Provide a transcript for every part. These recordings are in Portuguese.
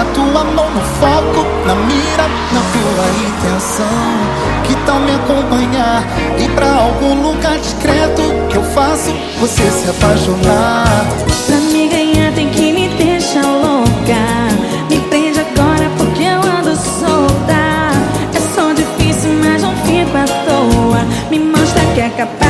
na tua mão, no foco, na mira, na tua intenção. Que tal me acompanhar? Ir pra algum lugar discreto que eu faço você se apaixonar. Pra me ganhar tem que me deixar louca. Me prende agora porque eu ando solta. É só difícil, mas não fico à toa. Me mostra que é capaz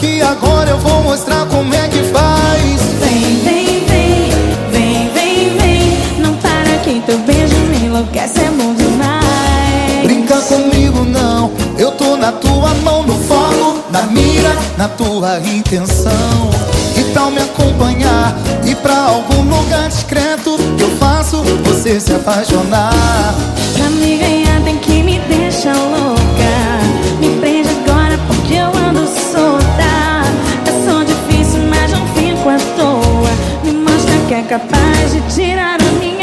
que agora eu vou mostrar como é que faz. Vem, vem, vem, vem, vem, vem. Não para que teu beijo me enlouquece, é bom demais. Brinca comigo não, eu tô na tua mão, no foco, na mira, na tua intenção. Que tal me acompanhar e pra algum lugar discreto que eu faço você se apaixonar? Pra me ganhar capaz de tirar a minha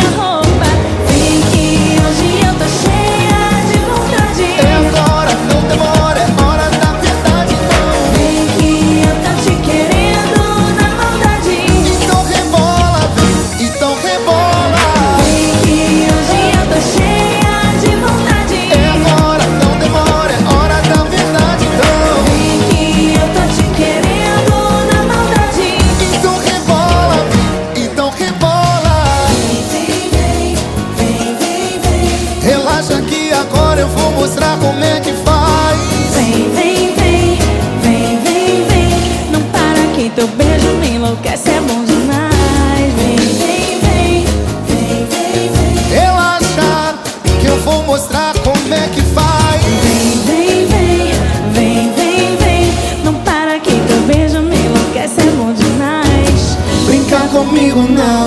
teu beijo me enlouquece, é bom demais. Vem, vem, vem, vem, vem, vem. Relaxa que eu vou mostrar como é que faz. Vem, vem, vem, vem, vem, vem. Não para que teu beijo me enlouquece, é bom demais. Brincar comigo não.